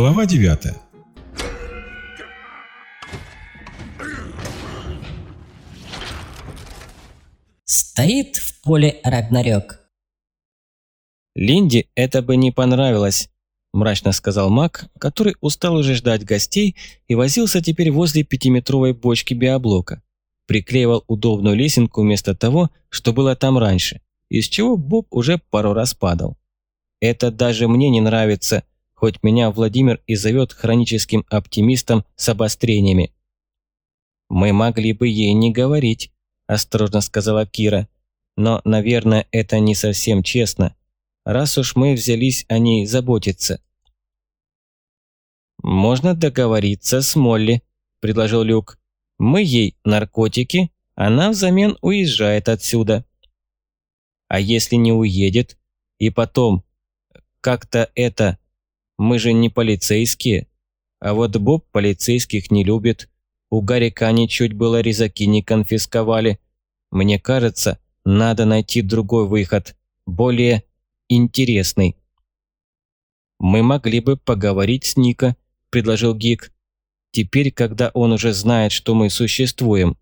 Глава 9 Стоит в поле Рагнарёк. Линде это бы не понравилось, мрачно сказал маг, который устал уже ждать гостей и возился теперь возле пятиметровой бочки биоблока. Приклеивал удобную лесенку вместо того, что было там раньше, из чего Боб уже пару раз падал. Это даже мне не нравится, хоть меня Владимир и зовет хроническим оптимистом с обострениями. «Мы могли бы ей не говорить», – осторожно сказала Кира. «Но, наверное, это не совсем честно, раз уж мы взялись о ней заботиться». «Можно договориться с Молли», – предложил Люк. «Мы ей наркотики, она взамен уезжает отсюда». «А если не уедет? И потом, как-то это мы же не полицейские. А вот Боб полицейских не любит. У Гарика они чуть было резаки не конфисковали. Мне кажется, надо найти другой выход, более интересный. «Мы могли бы поговорить с Ника», – предложил Гик. «Теперь, когда он уже знает, что мы существуем.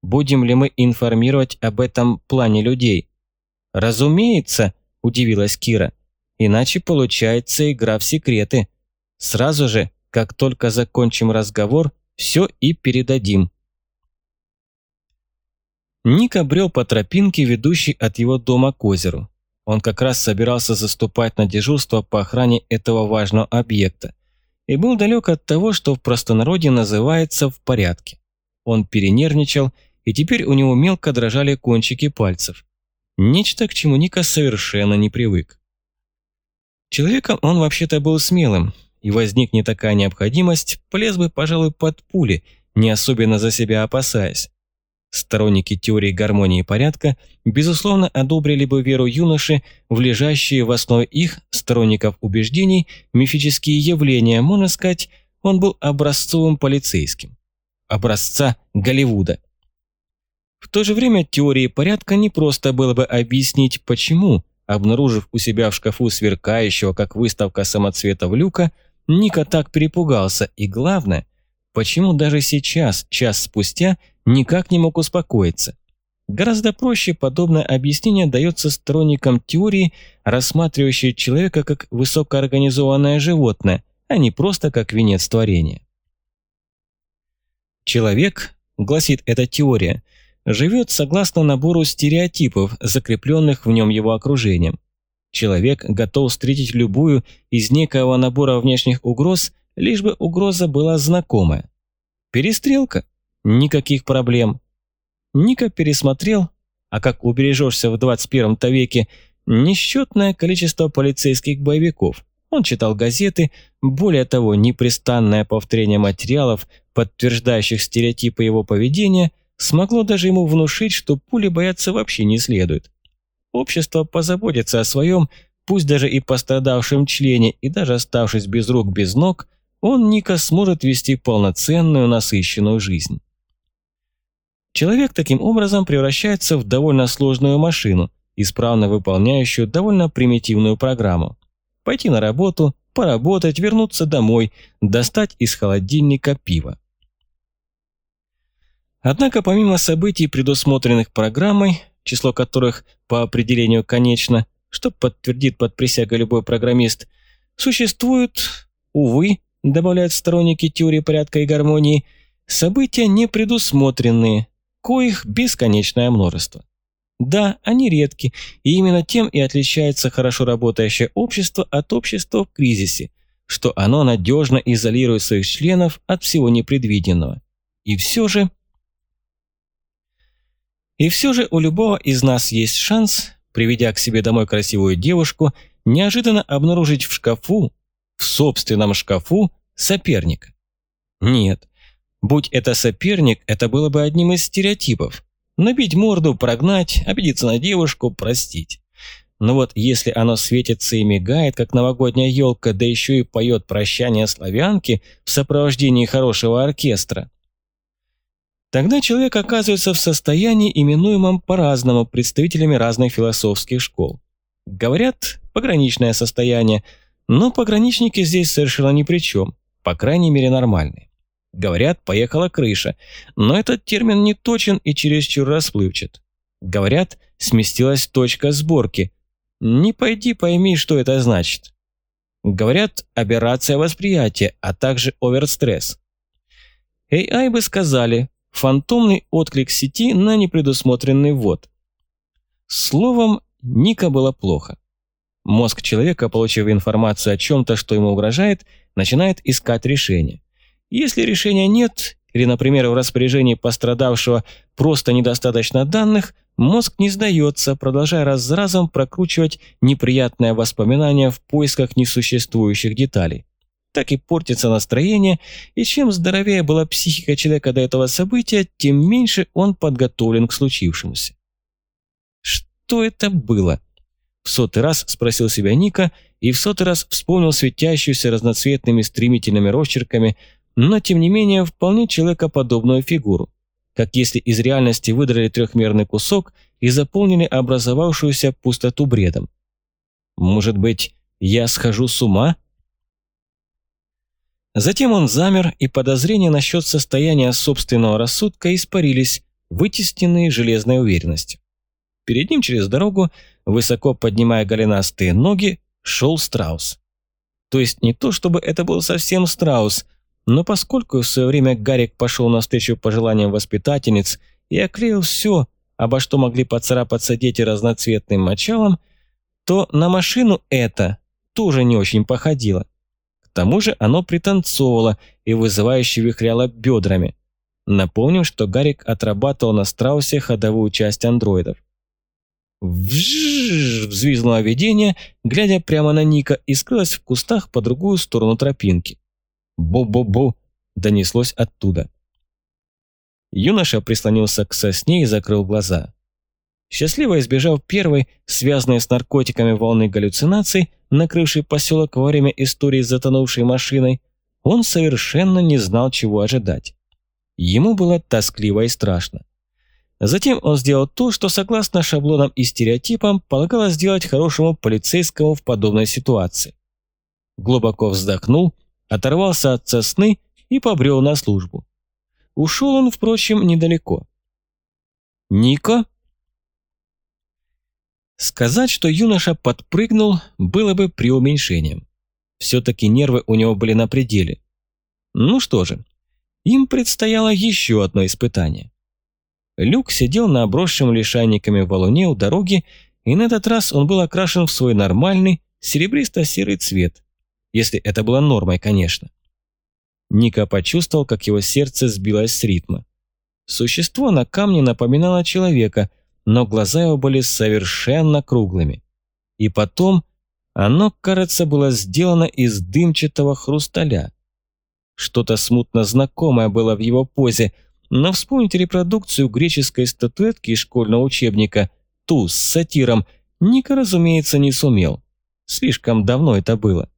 Будем ли мы информировать об этом плане людей?» «Разумеется», – удивилась Кира. Иначе получается игра в секреты. Сразу же, как только закончим разговор, все и передадим. Ник обрел по тропинке, ведущей от его дома к озеру. Он как раз собирался заступать на дежурство по охране этого важного объекта и был далек от того, что в простонародье называется «в порядке». Он перенервничал, и теперь у него мелко дрожали кончики пальцев. Нечто, к чему Ника совершенно не привык. Человеком он вообще-то был смелым, и возникнет такая необходимость, полез бы, пожалуй, под пули, не особенно за себя опасаясь. Сторонники теории гармонии и порядка, безусловно, одобрили бы веру юноши в лежащие в основе их, сторонников убеждений, мифические явления, можно сказать, он был образцовым полицейским. Образца Голливуда. В то же время теории порядка не просто было бы объяснить, почему Обнаружив у себя в шкафу сверкающего, как выставка самоцветов люка, Ника так перепугался и, главное, почему даже сейчас, час спустя, никак не мог успокоиться. Гораздо проще подобное объяснение дается сторонникам теории, рассматривающей человека как высокоорганизованное животное, а не просто как венец творения. Человек, гласит эта теория, живет согласно набору стереотипов, закрепленных в нем его окружением. Человек готов встретить любую из некоего набора внешних угроз, лишь бы угроза была знакомая. Перестрелка? Никаких проблем. Ника пересмотрел, а как убережешься в 21 веке, несчетное количество полицейских боевиков. Он читал газеты, более того, непрестанное повторение материалов, подтверждающих стереотипы его поведения – смогло даже ему внушить, что пули бояться вообще не следует. Общество позаботится о своем, пусть даже и пострадавшем члене, и даже оставшись без рук, без ног, он, Ника, сможет вести полноценную, насыщенную жизнь. Человек таким образом превращается в довольно сложную машину, исправно выполняющую довольно примитивную программу. Пойти на работу, поработать, вернуться домой, достать из холодильника пиво. Однако помимо событий, предусмотренных программой, число которых по определению конечно, что подтвердит под присягой любой программист, существуют, увы, добавляют сторонники теории порядка и гармонии, события не предусмотренные, коих бесконечное множество. Да, они редки, и именно тем и отличается хорошо работающее общество от общества в кризисе, что оно надежно изолирует своих членов от всего непредвиденного. И все же и все же у любого из нас есть шанс, приведя к себе домой красивую девушку, неожиданно обнаружить в шкафу, в собственном шкафу, соперника. Нет, будь это соперник, это было бы одним из стереотипов. Набить морду, прогнать, обидеться на девушку, простить. Но вот если оно светится и мигает, как новогодняя елка, да еще и поет прощание славянки в сопровождении хорошего оркестра, Тогда человек оказывается в состоянии, именуемом по-разному представителями разных философских школ. Говорят, пограничное состояние, Но пограничники здесь совершенно ни при чем, по крайней мере нормальные. Говорят, поехала крыша, но этот термин не точен и чересчур расплывчат. Говорят, сместилась точка сборки. Не пойди пойми, что это значит. Говорят, аберрация восприятия, а также оверстресс. AI бы сказали, фантомный отклик сети на непредусмотренный ввод. Словом, Ника было плохо. Мозг человека, получив информацию о чем-то, что ему угрожает, начинает искать решение. Если решения нет, или, например, в распоряжении пострадавшего просто недостаточно данных, мозг не сдается, продолжая раз за разом прокручивать неприятное воспоминание в поисках несуществующих деталей. Так и портится настроение, и чем здоровее была психика человека до этого события, тем меньше он подготовлен к случившемуся. Что это было? В сотый раз спросил себя Ника и в сотый раз вспомнил светящуюся разноцветными стремительными росчерками, но тем не менее вполне человекоподобную фигуру, как если из реальности выдрали трехмерный кусок и заполнили образовавшуюся пустоту бредом. Может быть, я схожу с ума? Затем он замер, и подозрения насчет состояния собственного рассудка испарились, вытесненные железной уверенностью. Перед ним через дорогу, высоко поднимая голенастые ноги, шел страус. То есть не то, чтобы это был совсем страус, но поскольку в свое время Гарик пошел навстречу пожеланиям воспитательниц и оклеил все, обо что могли поцарапаться дети разноцветным мочалом, то на машину это тоже не очень походило. Тому же оно пританцовывало и вызывающе вихряло бедрами. Напомним, что Гарик отрабатывал на страусе ходовую часть андроидов. Вжжж! взвизгнуло видение, глядя прямо на Ника и скрылось в кустах по другую сторону тропинки. «Бу-бу-бу!» донеслось оттуда. Юноша прислонился к сосне и закрыл глаза. Счастливо избежав первой, связанной с наркотиками волны галлюцинаций, накрывшей поселок во время истории с затонувшей машиной, он совершенно не знал, чего ожидать. Ему было тоскливо и страшно. Затем он сделал то, что согласно шаблонам и стереотипам полагалось сделать хорошему полицейскому в подобной ситуации. Глубоко вздохнул, оторвался от сосны и побрел на службу. Ушел он, впрочем, недалеко. «Ника?» Сказать, что юноша подпрыгнул, было бы преуменьшением. Все-таки нервы у него были на пределе. Ну что же, им предстояло еще одно испытание. Люк сидел на обросшем лишайниками валуне у дороги, и на этот раз он был окрашен в свой нормальный серебристо-серый цвет, если это было нормой, конечно. Ника почувствовал, как его сердце сбилось с ритма. Существо на камне напоминало человека, но глаза его были совершенно круглыми. И потом оно, кажется, было сделано из дымчатого хрусталя. Что-то смутно знакомое было в его позе – но вспомнить репродукцию греческой статуэтки из школьного учебника «Ту с сатиром» Ника, разумеется, не сумел. Слишком давно это было.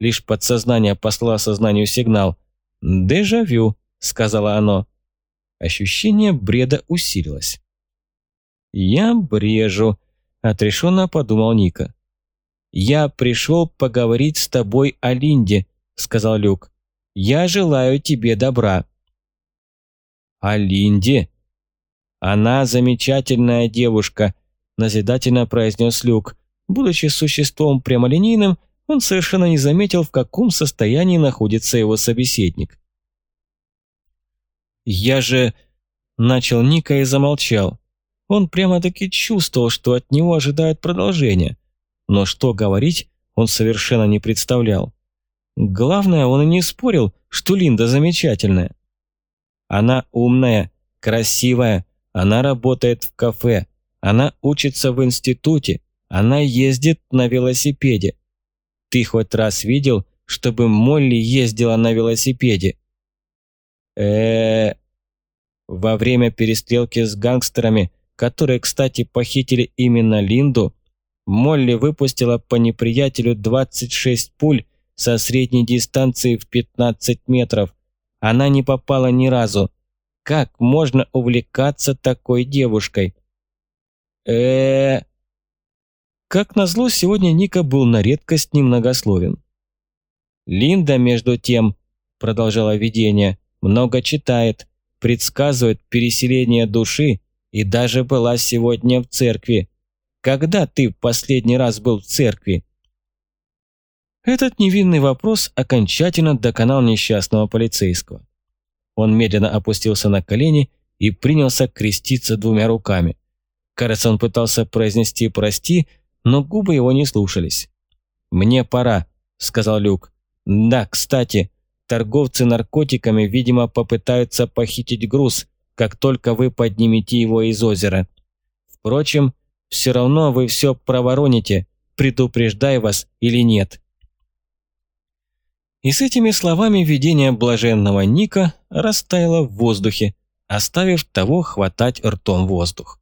Лишь подсознание послало сознанию сигнал «Дежавю», — сказала оно. Ощущение бреда усилилось. «Я брежу», — отрешенно подумал Ника. «Я пришел поговорить с тобой о Линде», — сказал Люк. «Я желаю тебе добра». «О Линде?» «Она замечательная девушка», – назидательно произнес Люк. Будучи существом прямолинейным, он совершенно не заметил, в каком состоянии находится его собеседник. «Я же...» – начал Ника и замолчал. Он прямо-таки чувствовал, что от него ожидают продолжения. Но что говорить, он совершенно не представлял. Главное, он и не спорил, что Линда замечательная. Она умная, красивая, она работает в кафе, она учится в институте, она ездит на велосипеде. Ты хоть раз видел, чтобы Молли ездила на велосипеде? э Во время перестрелки с гангстерами, которые, кстати, похитили именно Линду, Молли выпустила по неприятелю 26 пуль со средней дистанции в 15 метров, она не попала ни разу. Как можно увлекаться такой девушкой? э Как назло, сегодня Ника был на редкость немногословен. «Линда, между тем», – продолжало видение, – «много читает, предсказывает переселение души и даже была сегодня в церкви. Когда ты в последний раз был в церкви?» Этот невинный вопрос окончательно доконал несчастного полицейского. Он медленно опустился на колени и принялся креститься двумя руками. Кажется, он пытался произнести «прости», но губы его не слушались. «Мне пора», – сказал Люк. «Да, кстати, торговцы наркотиками, видимо, попытаются похитить груз, как только вы поднимете его из озера. Впрочем, все равно вы все провороните, предупреждай вас или нет». И с этими словами видение блаженного Ника растаяло в воздухе, оставив того хватать ртом воздух.